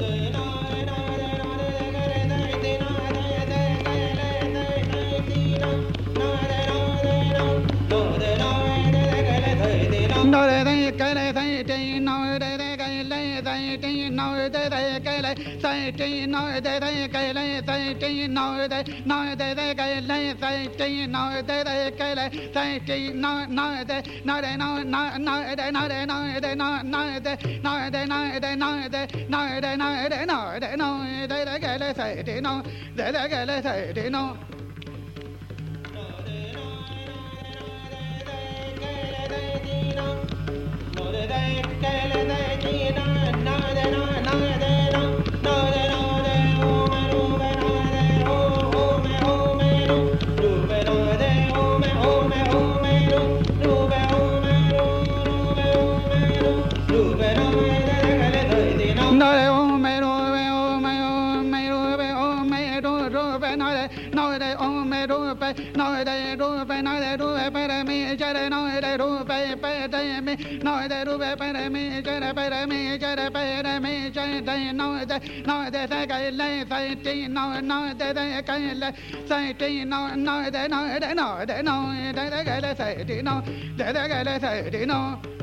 No, no, no. Trên no de de này sai trên no de de này sai trên no de no de de này sai trên no de de này sai trên no no de de no no no de de no de no de no de no de no de no de no de no de no de này sai trên no de de này sai trên no de ome rupe no de rupe no de rupe para mí chara no de rupe para mí no de rupe para mí chara para mí chara para mí chara no de no de de que le sai ti no no de de que le sai ti no no de no de no de no de de que le sai ti no de de que le sai ti no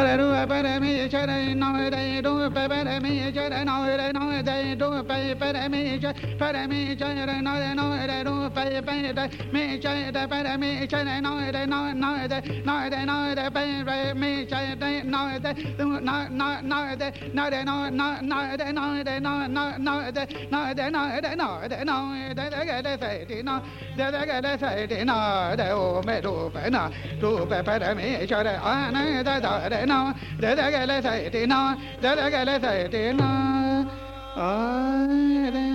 da do pa da mi cha da na da do pa pa da mi cha da na da na da do pa pa da mi cha pa da mi cha da na da na da do pa pa da mi cha da pa da mi cha da na da na na da na da na da pa pa mi cha da na da na na na da na da na na na da na da na na na da na da na da na da na da da ga da sa ti na da da ga da sa ti na da o me do pa na do pa pa da mi cha da na da da na da da ga la sa ti na da da ga la sa ti na. A da.